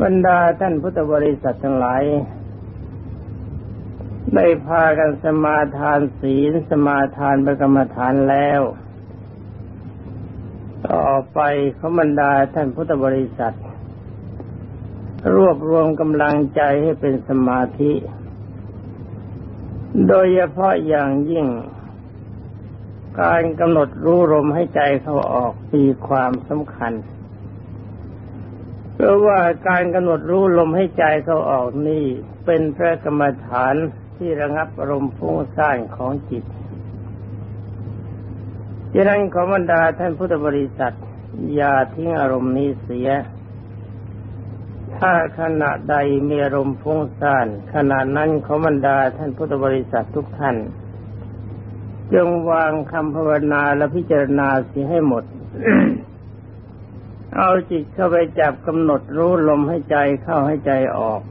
บรรดาท่านพุทธบริษัททั้งหลาย ได้พากันสมาทานศีลสมาทานประกรรมฐานแล้ว ต่อไปขาบรรดาท่านพุทธบริษัท รวบรวมกำลังใจให้เป็นสมาธิ โดยเฉพาะอย่างยิ่ง การกำหนดรู้ลมให้ใจเขาออกมีความสำคัญ พราะว่าการกำหนดรู้ลมให้ใจเขาออกนี่เป็นพระกรรมฐานที่ระงับอารมณ์ฟุ้งซ่านของจิตดังนั้นขอบรรดาท่านพุทธบริษัท อย่าทิ้งอารมณ์นี้เสีย ถ้าขณะใดมีอารมณ์ฟุ้งซ่านขณะนั้นขอบรรดาท่านพุทธบริษัททุกท่าน จงวางคำภาวนาและพิจารณาเสียให้หมด เอาจิตเข้าไปจับกำหนดรู้ลมให้ใจเข้าให้ใจออก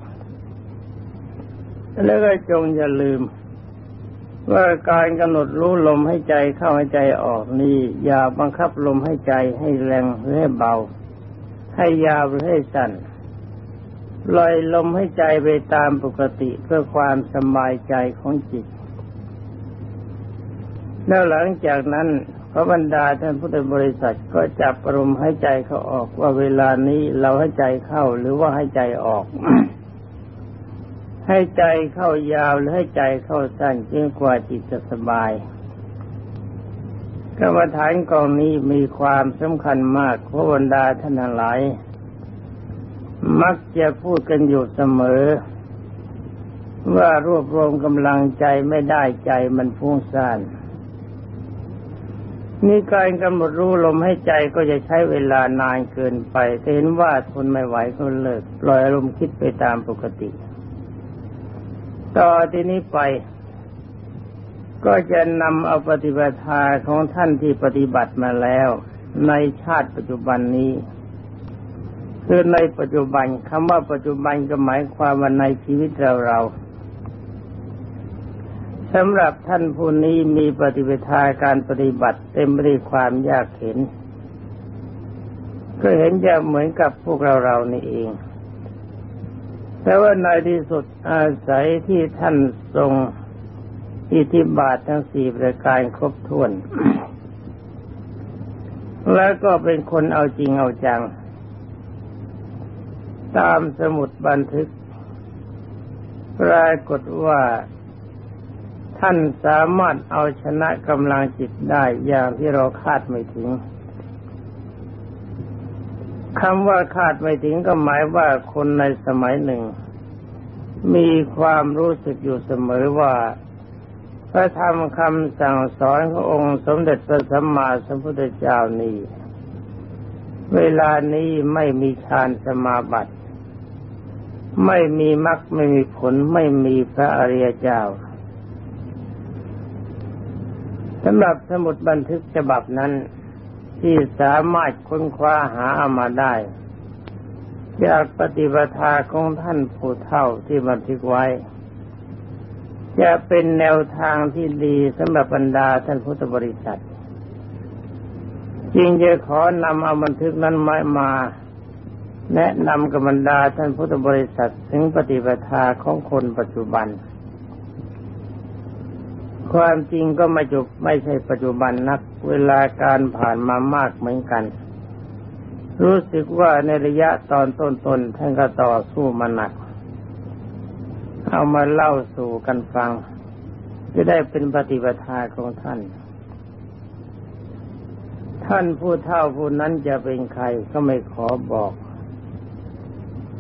แล้วก็จงอย่าลืม ว่าการกำหนดรู้ลมให้ใจเข้าให้ใจออกนี่อย่าบังคับลมให้ใจให้แรงหรือให้เบา ให้ยาวหรือให้สั้นลอยลมให้ใจไปตามปกติเพื่อความสบายใจของจิต แล้วหลังจากนั้น พระบรรดาท่านพุทธบริษัทก็จับอารมณ์ให้ใจเขาออกว่าเวลานี้เราให้ใจเข้าหรือว่าให้ใจออก ให้ใจเข้ายาวหรือให้ใจเข้าสั้นจนกว่าจิตจะสบายกรรมฐานกองนี้มีความสำคัญมากพระบรรดาท่านหลาย มักจะพูดกันอยู่เสมอ ว่ารวบรวมกำลังใจไม่ได้ใจมันฟุ้งซ่าน นี่การกำหนดรู้ลมให้ใจก็จะใช้เวลานานเกินไปเห็นว่าทนไม่ไหวก็เลิกปล่อยอารมณ์คิดไปตามปกติ ต่อที่นี้ไป ก็จะนำเอาปฏิบัติาของท่านที่ปฏิบัติมาแล้ว ในชาติปัจจุบันนี้คือในปัจจุบันคำว่าปัจจุบันก็หมายความว่าในชีวิตเราเรา สำหรับท่านผู้นี้มีปฏิบัติการปฏิบัติเต็มไปด้วยความยากเห็น ก็เห็นจะเหมือนกับพวกเราเรานี่เอง แต่ว่าในที่สุดอาศัยที่ท่านทรงอิทธิบาททั้งสี่ประการครบถ้วน แล้วก็เป็นคนเอาจริงเอาจัง ตามสมุดบันทึก ปรากฏว่า ท่านสามารถเอาชนะกำลังจิตได้อย่างที่เราคาดไม่ถึงคำว่าคาดไม่ถึงก็หมายว่าคนในสมัยหนึ่ง มีความรู้สึกอยู่เสมอว่าพระธรรมคำสั่งสอนขององค์สมเด็จพระสัมมาสัมพุทธเจ้านี้ เวลานี้ไม่มีฌานสมาบัติ ไม่มีมรรคไม่มีผลไม่มีพระอริยเจ้า สำหรับสมุดบันทึกฉบับนั้นที่สามารถค้นคว้าหาเอามาได้จากปฏิปทาของท่านผู้เท่าที่บันทึกไว้ จะเป็นแนวทางที่ดีสำหรับบรรดาท่านพุทธบริษัทจึงจะขอนำเอาบันทึกนั้นมามา แนะนำกับบรรดาท่านพุทธบริษัทถึงปฏิปทาของคนปัจจุบัน ความจริงก็ไม่จบไม่ใช่ปัจจุบันนัก เวลาการผ่านมามากเหมือนกัน รู้สึกว่าในระยะตอนต้นๆท่านก็ต่อสู้มาหนัก เอามาเล่าสู่กันฟัง จะได้เป็นปฏิปทาของท่าน ท่านผู้เท่าผู้นั้นจะเป็นใครก็ไม่ขอบอก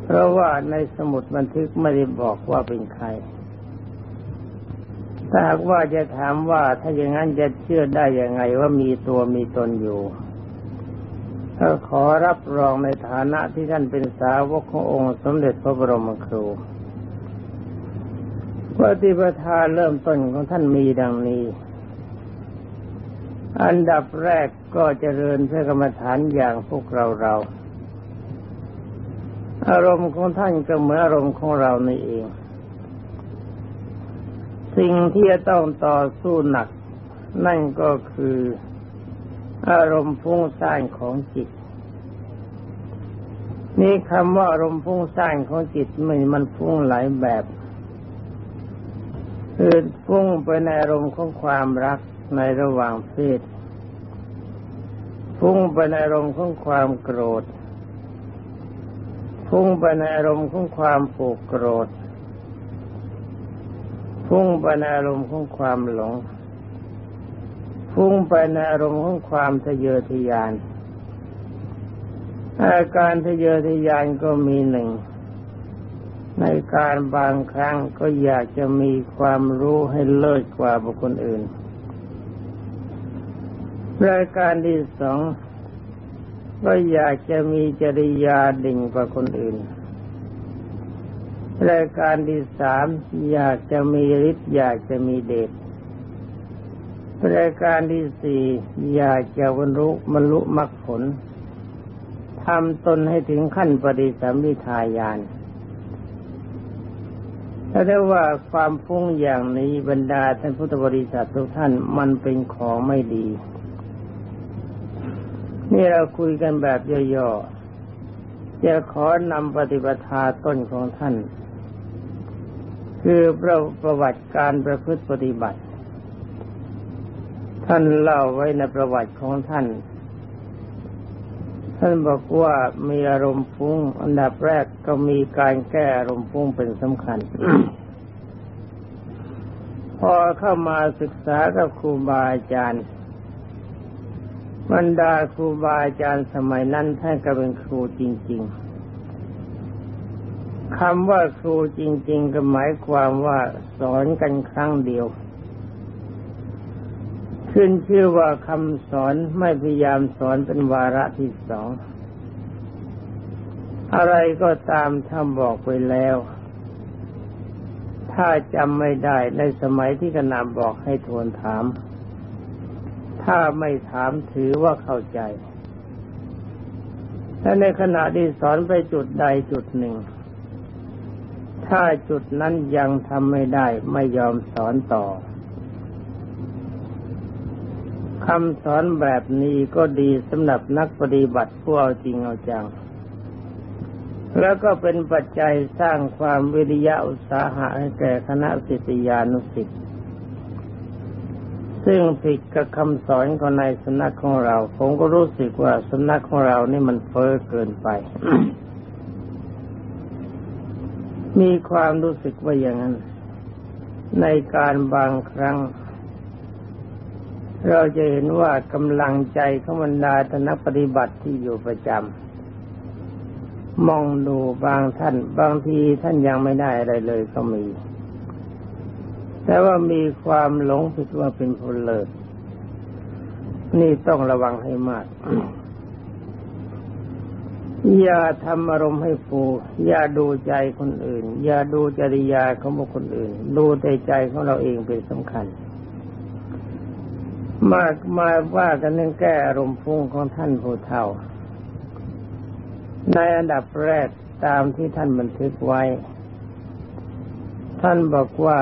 เพราะว่าในสมุดบันทึกไม่ได้บอกว่าเป็นใคร ถ้าหากว่าจะถามว่าถ้าอย่างนั้นจะเชื่อได้ยังไงว่ามีตัวมีตนอยู่ก็ขอรับรองในฐานะที่ท่านเป็นสาวกขององค์สมเด็จพระบรมครูปฏิปทาเริ่มต้นของท่านมีดังนี้ อันดับแรกก็เจริญพระกรรมฐานอย่างพวกเราเรา อารมณ์ของท่านก็เหมือนอารมณ์ของเรานี่เอง สิ่งที่จะต้องต่อสู้หนัก นั่นก็คืออารมณ์ฟุ้งซ่านของจิต นี่คำว่าอารมณ์ฟุ้งซ่านของจิตมันมันฟุ้งหลายแบบคือฟุ้งไปในอารมณ์ของความรักในระหว่างเพศฟุ้งไปในอารมณ์ของความโกรธ ฟุ้งไปในอารมณ์ของความผูกโกรธ ฟุ้งไปในอารมณ์ของความหลงฟุ้งไปในอารมณ์ของความทะเยอทะยาน อาการทะเยอทะยานก็มีหนึ่ง ในการบางครั้งก็อยากจะมีความรู้ให้เลิศกว่าบุคคลอื่นรายการที่สองก็อยากจะมีจริยาดิ่งกว่าคนอื่น รายการที่สามอยากจะมีฤทธิ์อยากจะมีเดชรายการที่สี่อยากจะบรรลุบรรลุมรรคผลทำตนให้ถึงขั้นปฏิสัมพิทายานถ้าได้ว่าความฟุ้งอย่างนี้บรรดาท่านพุทธบริษัททุกท่านมันเป็นของไม่ดี นี่เราคุยกันแบบย่อๆจะขอนำปฏิปทาต้นของท่าน คือประประวัติการประพฤติปฏิบัติ ท่านเล่าไว้ในประวัติของท่าน ท่านบอกว่ามีอารมณ์ฟุ้ง อันดับแรกก็มีการแก้อารมณ์ฟุ้งเป็นสำคัญ พอเข้ามาศึกษากับครูบาอาจารย์บรรดาครูบาอาจารย์สมัยนั้นท่านก็เป็นครูจริง ๆ คำว่าครูจริง ๆ ก็หมายความว่าสอนกันครั้งเดียว ขึ้นชื่อว่าคำสอนไม่พยายามสอนเป็นวาระที่สอง อะไรก็ตามท่านบอกไปแล้ว ถ้าจำไม่ได้ในสมัยที่กนำบอกให้ทวนถาม ถ้าไม่ถามถือว่าเข้าใจ และในขณะที่สอนไปจุดใดจุดหนึ่ง ถ้าจุดนั้นยังทำไม่ได้ไม่ยอมสอนต่อคำสอนแบบนี้ก็ดีสำหรับนักปฏิบัติผู้เอาจริงเอาจัง แล้วก็เป็นปัจจัยสร้างความวิริยะอุตสาหะให้แก่คณะสิทธิยานุสิทธิ์ซึ่งผิดกับคำสอนของในสำนักของเรา ผมก็รู้สึกว่าสำนักของเรานี่มันเฟ้อเกินไป มีความรู้สึกว่าอย่างนั้น ในการบางครั้ง เราจะเห็นว่ากำลังใจของบรรดาทนักปฏิบัติที่อยู่ประจำมองดูบางท่าน บางทีท่านยังไม่ได้อะไรเลยก็มี แต่ว่ามีความหลงผิดว่าเป็นผลเลิศนี่ต้องระวังให้มาก อย่าทำอารมณ์ให้ฟูอย่าดูใจคนอื่น อย่าดูจริยาของบุคคลอื่น ดูแต่ใจของเราเองเป็นสำคัญ มากมาว่ากันเรื่องแก้อารมณ์ฟุ้งของท่านผู้เฒ่า ในอันดับแรกตามที่ท่านบันทึกไว้ ท่านบอกว่า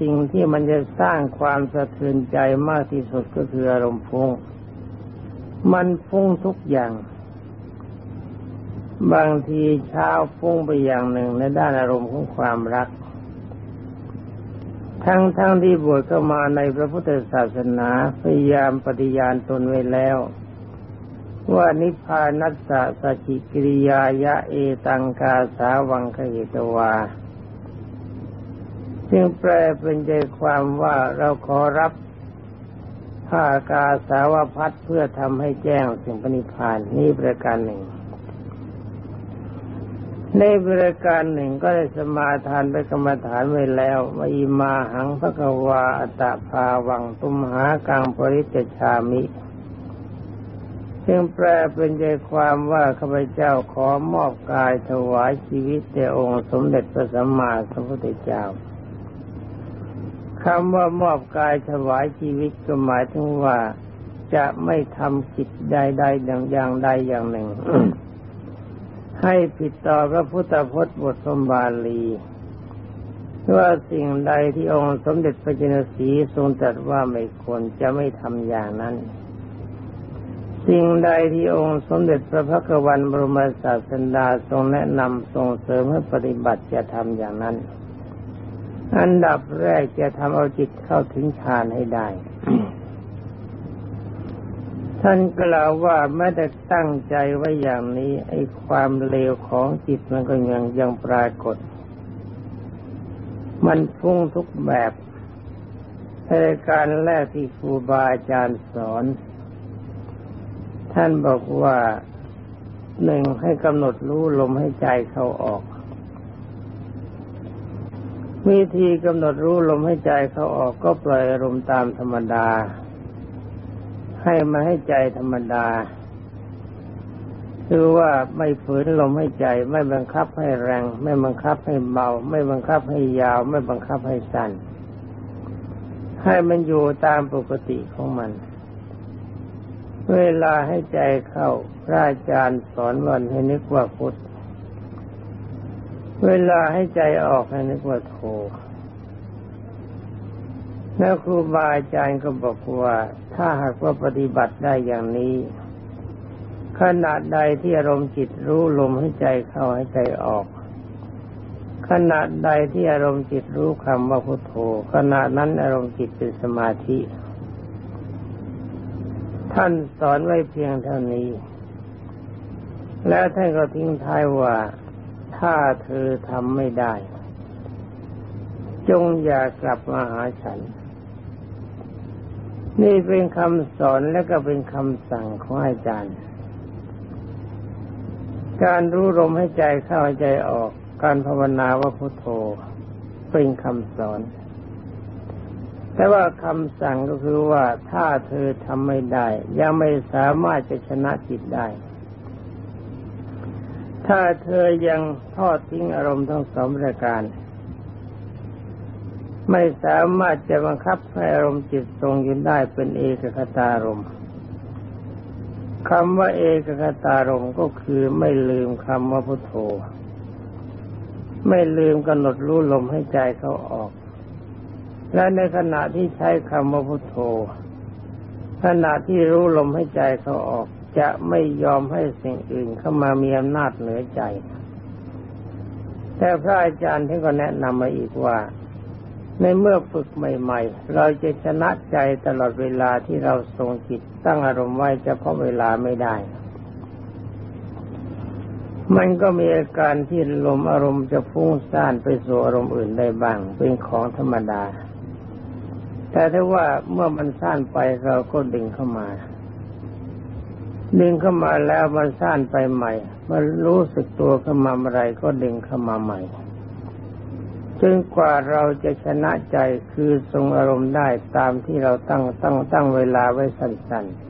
สิ่งที่มันจะสร้างความสะเทือนใจมากที่สุดก็คืออารมณ์ฟุ้ง มันฟุ้งทุกอย่าง บางทีเช้าฟุ้งไปอย่างหนึ่งในด้านอารมณ์ของความรัก ทั้งทั้งที่บวชเข้ามาในพระพุทธศาสนาพยายามปฏิญาณตนไว้แล้ว ว่านิพพานัสสะสจิกิริยายะเอตังกาสาวังคเหตวาจึงแปลเป็นใจความว่าเราขอรับผ้ากาสาวพัดเพื่อทำให้แจ้งสิ่งปณิพานนี้ประการหนึ่ง ในบริการหนึ่งก็ได้สมาทานไปกรรมฐานไว้แล้วว่าอิมาหังพระกวาอัตภาวังตุมหากังปริจชามิ ซึ่งแปลเป็นใจความว่าข้าพเจ้าขอมอบกายถวายชีวิตแด่องค์สมเด็จพระสัมมาสัมพุทธเจ้าคำว่ามอบกายถวายชีวิตก็หมายถึงว่าจะไม่ทำกิจใดๆอย่างใดอย่างหนึ่ง ให้ผิดต่อพระพุทธพจน์บทสมบาลีว่าสิ่งใดที่องค์สมเด็จพระจินสีทรงตรัสว่าไม่ควรจะไม่ทำอย่างนั้น สิ่งใดที่องค์สมเด็จพระพักวันบรมศาสดาทรงแนะนำทรงเสริมให้ปฏิบัติจะทำอย่างนั้น อันดับแรกจะทำเอาจิตเข้าถึงฌานให้ได้ ท่านกล่าวว่าไม่ได้ตั้งใจไว้อย่างนี้ ไอ้ความเลวของจิตมันก็ยังยังปรากฏ มันพุ่งทุกแบบในการแรกที่ครูบาอาจารย์สอน ท่านบอกว่าหนึ่งให้กำหนดรู้ลมให้ใจเข้าออก วิธีกำหนดรู้ลมให้ใจเข้าออกก็ปล่อยอารมณ์ตามธรรมดา ให้มาให้ใจธรรมดา คือว่าไม่ฝืนลมให้ใจ ไม่บังคับให้แรง ไม่บังคับให้เบา ไม่บังคับให้ยาว ไม่บังคับให้สั้นให้มันอยู่ตามปกติของมัน เวลาให้ใจเข้าพระอาจารย์สอนวันให้นึกว่าพุทธเวลาให้ใจออกให้นึกว่าโทแล้วครูบาอาจารย์ก็บอกว่า ถ้าหากว่าปฏิบัติได้อย่างนี้ขณะใดที่อารมณ์จิตรู้ลมให้ใจเข้าให้ใจออกขณะใดที่อารมณ์จิตรู้คำว่าพุทโธขณะนั้นอารมณ์จิตเป็นสมาธิ ท่านสอนไว้เพียงเท่านี้ แล้วท่านก็ทิ้งท้ายว่าถ้าเธอทำไม่ได้ จงอย่ากลับมาหาฉัน นี่เป็นคำสอนและก็เป็นคำสั่งของอาจารย์ การรู้ลมให้ใจเข้าใจออก การภาวนาว่าพุทโธเป็นคำสอน แต่ว่าคำสั่งก็คือว่าถ้าเธอทำไม่ได้ ยังไม่สามารถจะชนะจิตได้ ถ้าเธอยังทอดทิ้งอารมณ์ทั้งสองประการ ไม่สามารถจะบังคับให้อารมณ์จิตทรงยืนได้เป็นเอกคตารมคำว่าเอกคตารมก็คือไม่ลืมคำว่าพุทโธ ไม่ลืมกำหนดรู้ลมให้ใจเขาออก และในขณะที่ใช้คำว่าพุทโธ ขณะที่รู้ลมให้ใจเขาออก จะไม่ยอมให้สิ่งอื่นเข้ามามีอำนาจเหนือใจ แต่พระอาจารย์ท่านก็แนะนำมาอีกว่า ในเมื่อฝึกใหม่ ๆ เราจะชนะใจตลอดเวลาที่เราทรงจิตตั้งอารมณ์ไว้เฉพาะเวลาไม่ได้ มันก็มีอาการที่ลมอารมณ์จะฟุ้งซ่านไปสู่อารมณ์อื่นได้บ้าง เป็นของธรรมดา แต่ถ้าว่าเมื่อมันสั้นไปเราก็ดึงเข้ามา ดึงเข้ามาแล้วมันสั้นไปใหม่ มันรู้สึกตัวเข้ามาเมื่อไรก็ดึงเข้ามาใหม่ จนกว่าเราจะชนะใจคือทรงอารมณ์ได้ตามที่เราตั้งตั้งตั้งเวลาไว้สั้นๆ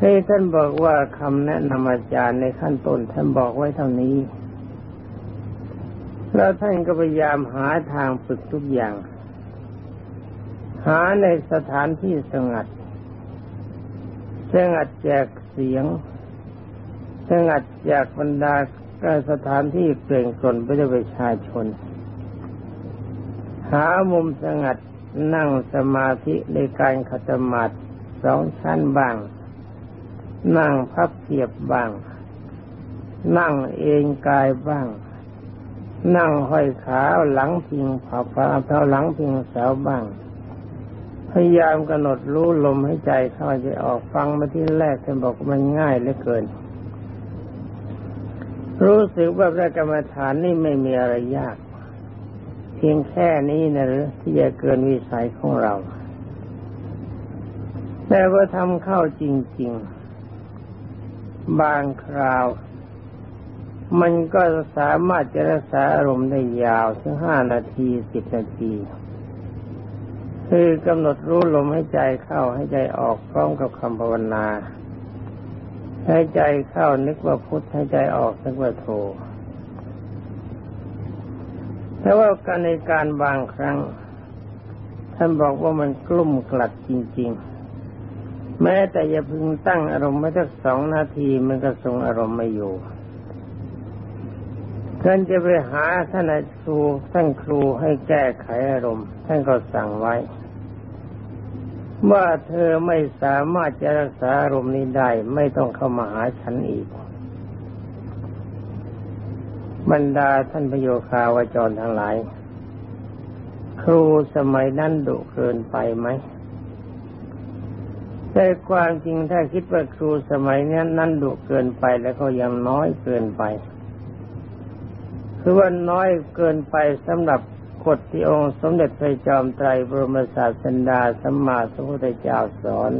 ให้ท่านบอกว่าคำแนะนำอาจารย์ในขั้นต้นท่านบอกไว้เท่านี้ แล้วท่านก็พยายามหาทางฝึกทุกอย่าง หาในสถานที่สงัด สงัดจากเสียง สงัดจากบรรดา การสถานที่เปล่งกลไปด้วยประชาชน หามุมสงัดนั่งสมาธิในการขัตมาดสองชั้นบ้าง นั่งพับเพียบบ้าง นั่งเองกายบ้าง นั่งห้อยขาหลังพิงผาฟ้าเท้าหลังพิงเสาบ้าง พยายามกำหนดรู้ลมให้ใจเข้าใจออกฟังมาที่แรกท่านบอกมันง่ายเหลือเกิน รู้สึกว่าพระกรรมฐานนี่ไม่มีอะไรยาก เพียงแค่นี้นะหรือที่จะเกินวิสัยของเรา แต่ว่าทำเข้าจริง ๆ บางคราว มันก็สามารถจะรักษาอารมณ์ได้ยาวถึงห้านาทีสิบนาทีคือกำหนดรู้ลมให้ใจเข้าให้ใจออกพร้อมกับคำภาวนา ให้ใจเข้านึกว่าพุทธให้ใจออกนึกว่าโทแต่ว่าการในการบางครั้ง ท่านบอกว่ามันกลุ่มกลัดจริง ๆ แม้แต่อย่าพึงตั้งอารมณ์ไม่สักสองนาทีมันก็ทรงอารมณ์ไม่อยู่ท่านจะไปหาท่านครูท่านครูให้แก้ไขอารมณ์ ท่านก็สั่งไว้ ว่าเธอไม่สามารถจะรักษาอารมณ์นี้ได้ ไม่ต้องเข้ามาหาฉันอีก บรรดาท่านพโยคาวจรทั้งหลาย ครูสมัยนั้นดุเกินไปไหมแต่ความจริงถ้าคิดว่าครูสมัยนี้นั้นดุเกินไปแล้วก็ยังน้อยเกินไป คือว่าน้อยเกินไปสำหรับ กฎที่องค์สมเด็จพระจอมไตรบรมศาสดาสัมมาสัมพุทธเจ้าสอน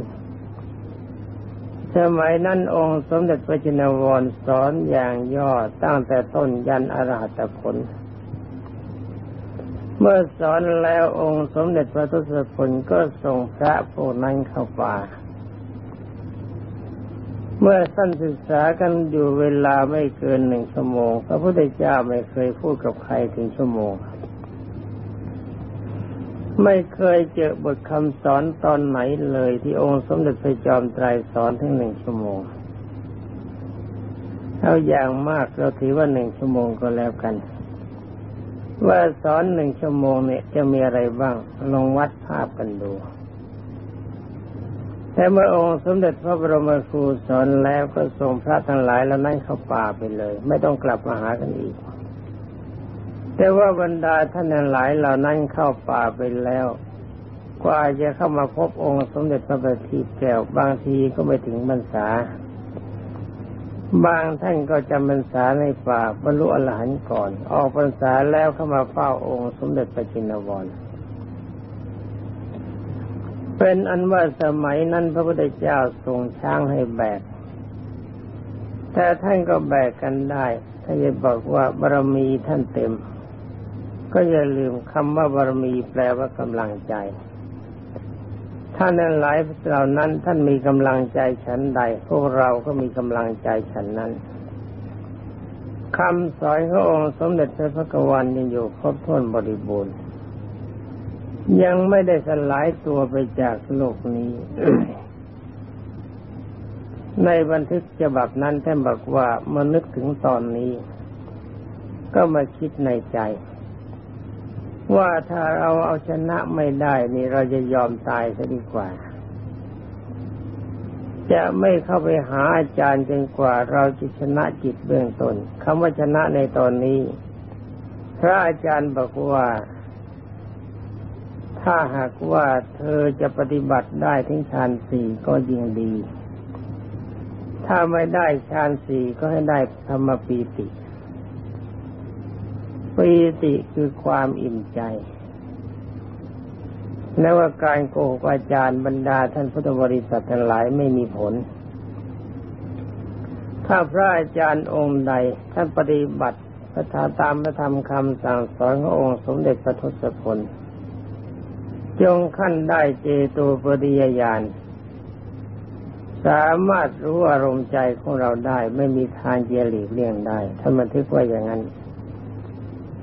สมัยนั้นองค์สมเด็จพระจินวรสอนอย่างย่อตั้งแต่ต้นยันอรหัตผลเมื่อสอนแล้วองค์สมเด็จพระทศพลก็ส่งพระพวกนั้นเข้าป่า เมื่อท่านศึกษากันอยู่เวลาไม่เกินหนึ่งชั่วโมง พระพุทธเจ้าไม่เคยพูดกับใครถึงชั่วโมง ไม่เคยเจอบทคำสอนตอนไหนเลยที่องค์สมเด็จพระจอมไตรสอนถึงหนึ่งชั่วโมงเอาอย่างมากเราถือว่าหนึ่งชั่วโมงก็แล้วกัน ว่าสอนหนึ่งชั่วโมงเนี่ยจะมีอะไรบ้างลองวัดภาพกันดู แต่เมื่อองค์สมเด็จพระบรมครูสอนแล้วก็ส่งพระทั้งหลายแล้วนั่งเข้าป่าไปเลย ไม่ต้องกลับมาหากันอีก แต่ว่าบรรดาท่านหลายเหล่านั้นเข้าป่าไปแล้ว กว่าจะเข้ามาพบองค์สมเด็จพระบัณฑิตแก้วบางทีก็ไม่ถึงบรรษา บางท่านก็จำพรรษาในป่าบรรลุอรหันต์ก่อน ออกพรรษาแล้วเข้ามาเฝ้าองค์สมเด็จพระจินวรเป็นอันว่าสมัยนั้นพระพุทธเจ้าทรงช้างให้แบก แต่ท่านก็แบกกันได้ ถ้าจะบอกว่าบารมีท่านเต็ม ก็อย่าลืมคำว่าบารมีแปลว่ากำลังใจ ท่านนั้นหลายเหล่านั้นท่านมีกำลังใจฉันใด พวกเราก็มีกำลังใจฉันนั้นคำสอนขององค์สมเด็จพระพุทธวันยังอยู่ครบถ้วนบริบูรณ์ ยังไม่ได้สลายตัวไปจากโลกนี้ ในบันทึกฉบับนั้นท่านบอกว่ามื่อนึกถึงตอนนี้ ก็มาคิดในใจ ว่าถ้าเราเอาชนะไม่ได้นี่เราจะยอมตายซะดีกว่า จะไม่เข้าไปหาอาจารย์จนกว่า เราจะชนะจิตเบื้องต้นคำว่าชนะในตอนนี้ พระอาจารย์บอกว่า ถ้าหากว่าเธอจะปฏิบัติได้ถึงฌานสี่ก็ยิ่งดี ถ้าไม่ได้ฌานสี่ก็ให้ได้ธรรมปีติ ปีติคือความอิ่มใจ และว่าการโกหกอาจารย์บรรดาท่านพุทธบริษัททั้งหลายไม่มีผล ถ้าพระอาจารย์องค์ใดท่านปฏิบัติพระธาตามพระธรรมคำสั่งสอนขององค์สมเด็จพระทศพลจงขั้นได้เจโตปริยญาณสามารถรู้อารมณ์ใจของเราได้ ไม่มีทางเจริญเลี่ยงได้ท่านบันทึกไว้อย่างนั้น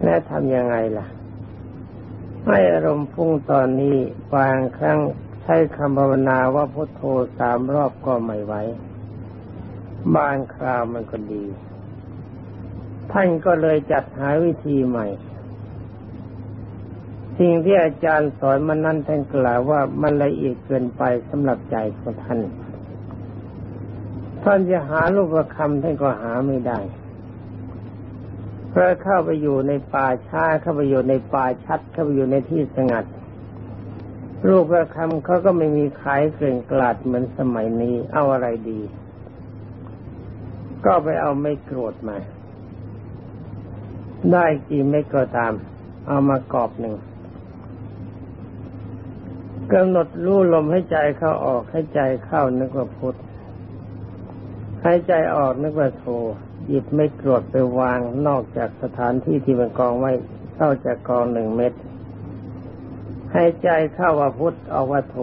และทำยังไงล่ะ ให้อารมณ์พุ่งตอนนี้บางครั้งใช้คำภาวนาว่าพุทโธสามรอบก็ไม่ไหวบางคราวมันก็ดี ท่านก็เลยจัดหาวิธีใหม่ สิ่งที่อาจารย์สอนมันนั้นท่านกล่าวว่ามันละเอียดเกินไปสำหรับใจของท่าน ท่านจะหาลูกประคำท่านก็หาไม่ได้ พราะเข้าไปอยู่ในป่าช้าเข้าไปอยู่ในป่าชัด เข้าไปอยู่ในที่สงัด รูปประคำเขาก็ไม่มีขายเกลื่อนกลาดเหมือนสมัยนี้ เอาอะไรดี ก็ไปเอาไม่โกรธมา ได้กี่ไม่ก็ตาม เอามากอบหนึ่งกำหนดรู้ลมให้ใจเข้าออกให้ใจเข้านึกว่าพุทธให้ใจออกนึกว่าโท หยิบไม่กรดไปวางนอกจากสถานที่ที่มันกองไว้เข้าจากกองหนึ่งเม็ดให้ใจเข้าว่าพุทธอวโท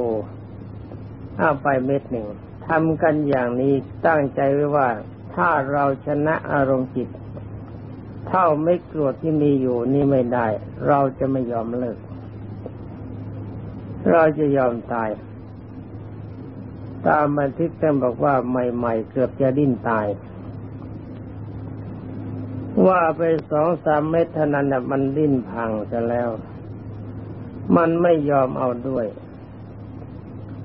เอาไปเม็ดหนึ่งทำกันอย่างนี้ตั้งใจไว้ว่า ถ้าเราชนะอารมณ์จิต เท่าไม่กรวดที่มีอยู่นี่ไม่ได้ เราจะไม่ยอมเลิก เราจะยอมตาย ตามบันทึกเต็มบอกว่าใหม่ ๆ เกือบจะดิ้นตาย ว่าไปสองสามเม็ดเท่านั้นมันดิ้นพังจะแล้ว มันไม่ยอมเอาด้วย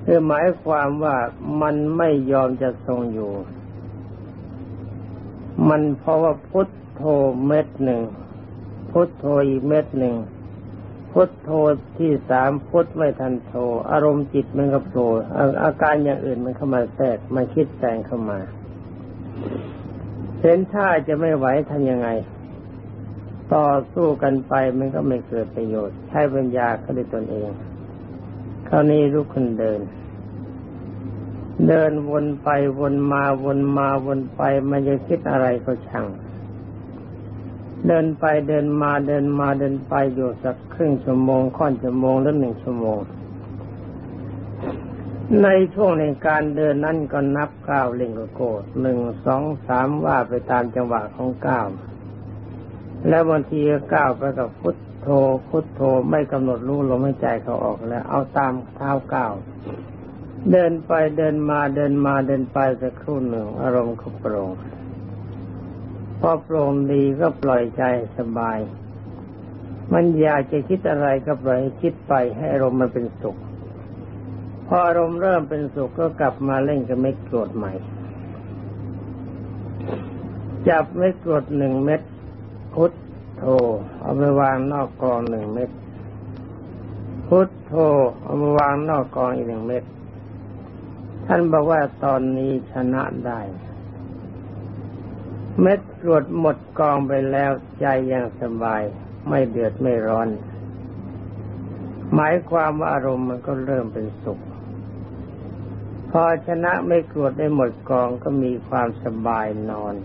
คือหมายความว่ามันไม่ยอมจะทรงอยู่ มันเพราะว่าพุทโธเม็ดหนึ่ง พุทโธอีกเม็ดหนึ่ง พุทโธที่สามพุทไม่ทันโธอารมณ์จิตมันก็โผล่อาการอย่างอื่นมันเข้ามาแทรกมันคิดแซงเข้ามา เห็นท่าจะไม่ไหวทำยังไง ต่อสู้กันไปมันก็ไม่เกิดประโยชน์ ใช้ปัญญาเขาด้ตนเองคราวนี้ลุกขึ้นเดิน เดินวนไปวนมาวนมาวนไป มันจะคิดอะไรก็ช่างเดินไปเดินมาเดินมาเดินไปอยู่สักครึ่งชั่วโมงค่อนชั่วโมงหรือหนึ่งชั่วโมง ในช่วงในการเดินนั่นก็นับก้าวเล่งกโกดหนึ่งสองสามว่าไปตามจังหวะของก้าวแล้วบางทีก็ก้าวไปกับพุทโธพุทโธไม่กำหนดรู้ลมหายใจเขาออกแล้ว เอาตามเท้าก้าวเดินไปเดินมาเดินมาเดินไปสักครู่หนึ่ง อารมณ์ก็โปร่งพอโปร่งดีก็ปล่อยใจสบาย มันอยากจะคิดอะไรก็ปล่อยคิดไปให้อารมณ์มันเป็นสุข พออารมณ์เริ่มเป็นสุขก็กลับมาเล่นกับไม่โกรธใหม่ จับไม่โกรธหนึ่งเม็ดพุทโธเอาไปวางนอกกองหนึ่งเม็ดพุทโธเอาไปวางนอกกองอีกหนึ่งเม็ดท่านบอกว่าตอนนี้ชนะได้ เม็ดกรวดหมดกองไปแล้วใจยังสบาย ไม่เดือดไม่ร้อน หมายความว่าอารมณ์มันก็เริ่มเป็นสุข พอชนะไม่กรวดได้หมดกองก็มีความสบายนอน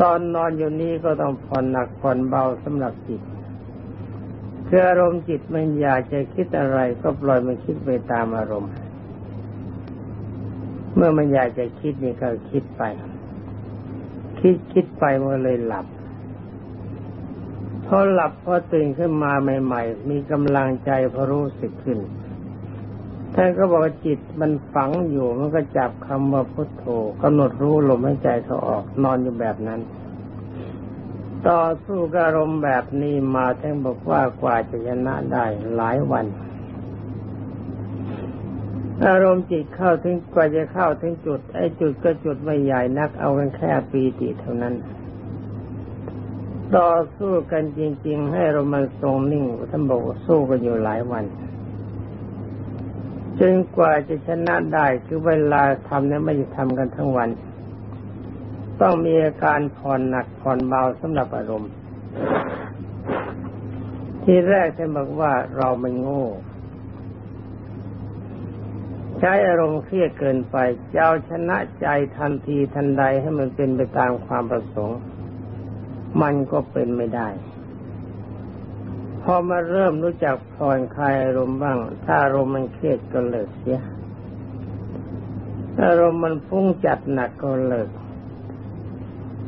ตอนนอนอยู่นี้ก็ต้องผ่อนหนักผ่อนเบาสำหรับจิตคืออารมณ์จิตมันอยากจะคิดอะไรก็ปล่อยมันคิดไปตามอารมณ์ เมื่อมันอยากจะคิดนี่ก็คิดไป คิดคิดไปมันเลยหลับพอหลับพอตื่นขึ้นมาใหม่ ๆ มีกำลังใจพอรู้สึกขึ้น ท่านก็บอกจิตมันฝังอยู่มันก็จับคำว่าพุทโธกำหนดรู้ลมหายใจเขาออกนอนอยู่แบบนั้น ต่อสู้กับอารมณ์แบบนี้มาท่านบอกว่ากว่าจะชนะได้หลายวัน อารมณ์จิตเข้าถึงกว่าจะเข้าถึงจุด ไอ้จุดก็จุดไม่ใหญ่นักเอากันแค่ปีติเท่านั้นต่อสู้กันจริง ๆ ให้เรามันทรงนิ่งท่านบอกสู้กันอยู่หลายวัน จนกว่าจะชนะได้คือเวลาทำเนี่ยไม่จะทำกันทั้งวัน ต้องมีอาการผ่อนหนักผ่อนเบาสำหรับอารมณ์ ที่แรกท่านบอกว่าเรามันโง่ ใช้อารมณ์เครียดเกินไปจะเอาชนะใจทันทีทันใดให้มันเป็นไปตามความประสงค์ มันก็เป็นไม่ได้ พอมาเริ่มรู้จักผ่อนคลายอารมณ์บ้าง ถ้าอารมณ์มันเครียดก็เลิกเสียอารมณ์มันฟุ้งจัดหนักก็เลิก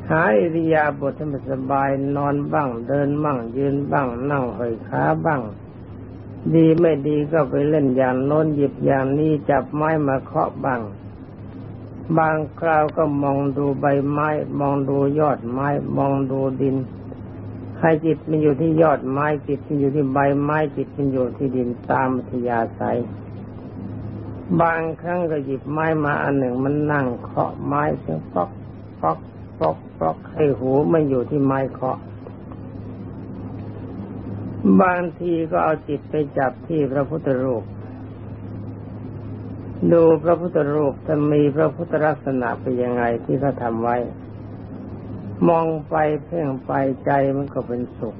หาอิริยาบถให้มันสบายนอนบ้าง เดินบ้าง ยืนบ้าง นั่งหอยขาบ้าง ดีไม่ดีก็ไปเล่นอย่างโน้นหยิบอย่างนี้จับไม้มาเคาะบ้าง บางคราวก็มองดูใบไม้ มองดูยอดไม้ มองดูดิน ใครจิตมันอยู่ที่ยอดไม้จิตมันอยู่ที่ใบไม้จิตมันอยู่ที่ดินตามมัธยาศัยบางครั้งก็หยิบไม้มาอันหนึ่งมันนั่งเคาะไม้เสียงป๊อกป๊อกป๊อกป๊อกให้หูมันอยู่ที่ไม้เคาะ บางทีก็เอาจิตไปจับที่พระพุทธรูป ดูพระพุทธรูปจะมีพระพุทธลักษณะเป็นยังไงที่เขาทำไว้ มองไปเพ่งไปใจมันก็เป็นสุข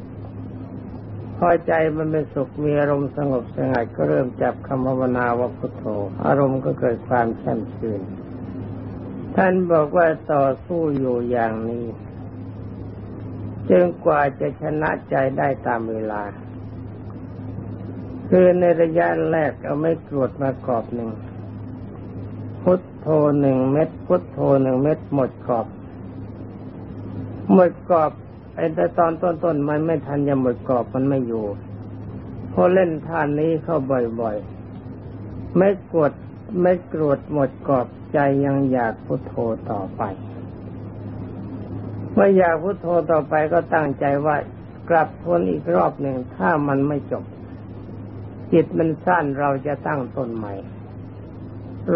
พอใจมันเป็นสุขมีอารมณ์สงบสงัดก็เริ่มจับคำภาวนาว่าพุทโธ อารมณ์ก็เกิดความแช่มชื่น ท่านบอกว่าต่อสู้อยู่อย่างนี้จนกว่าจะชนะใจได้ตามเวลา คือในระยะแรกเอาไม่ตรวจมากรอบหนึ่ง พุทโธหนึ่งเม็ด พุทโธหนึ่งเม็ดหมดกรอบ หมดกรอบไอ้แต่ตอนต้นๆมันไม่ทันจะหมดกรอบมันไม่อยู่พอเล่นท่านนี้เข้าบ่อยๆ ไม่กดไม่กรวดหมดกรอบใจยังอยากพุโทโธต่อไปเมื่ออยากพุโทโธต่อไปก็ตั้งใจว่ากลับทวนอีกรอบหนึ่งถ้ามันไม่จบ จิตมันสั้นเราจะตั้งต้นใหม่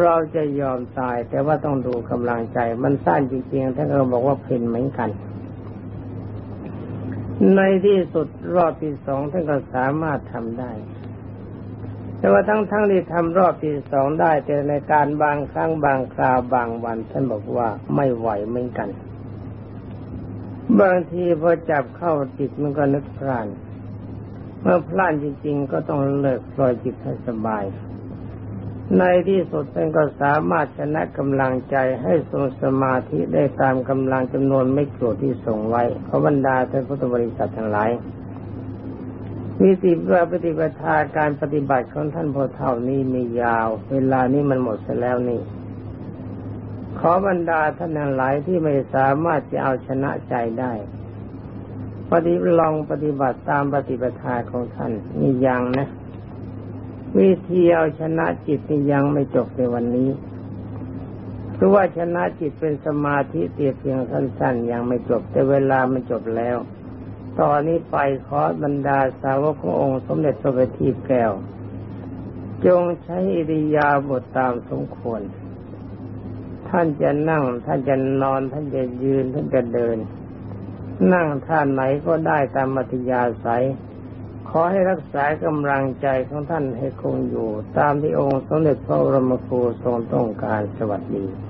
เราจะยอมตายแต่ว่าต้องดูกำลังใจ มันสั้นจริงๆท่านก็บอกว่าเพลินเหมือนกัน ในที่สุดรอบที่สองท่านก็สามารถทำได้ แต่ว่าทั้งทั้งที่ทำรอบที่สองได้ แต่ในการบางครั้งบางคราวบางวัน ท่านบอกว่าไม่ไหวเหมือนกัน บางทีพอจับเข้าจิตมันก็นึกพลาน เมื่อพลาดจริง ๆ ก็ต้องเลิกปล่อยจิตให้สบาย ในที่สุดท่านก็สามารถชนะกำลังใจให้ทรงสมาธิได้ตามกำลังจำนวนไม่โกรธที่ส่งไว้ขอบรรดาท่านพุทธบริษัททั้งหลายวิธีปฏิบัติการปฏิบัติของท่านพอเท่านี้มียาว เวลานี้มันหมดเสียแล้วนี่ ขอบรรดาท่านทั้งหลายที่ไม่สามารถจะเอาชนะใจได้ปฏิลองปฏิบัติตามปฏิปทาของท่านนี่ยังนะ วิธีเอาชนะจิตนี่ยังไม่จบในวันนี้เพราะว่าชนะจิตเป็นสมาธิเตียเพียงสั้นๆ ยังไม่จบแต่เวลามันจบแล้ว ตอนนี้ไปขอบรรดาสาวกขององค์ สมเด็จพระบัณฑิตแก้ว จงใช้อิริยาบถตามสมควร ท่านจะนั่ง ท่านจะนอน ท่านจะยืน ท่านจะเดิน นั่งท่านไหนก็ได้ตามมัธยาศัย ขอให้รักษากำลังใจของท่านให้คงอยู่ ตามที่องค์สมเด็จพระบรมครูทรงต้องการสวัสดี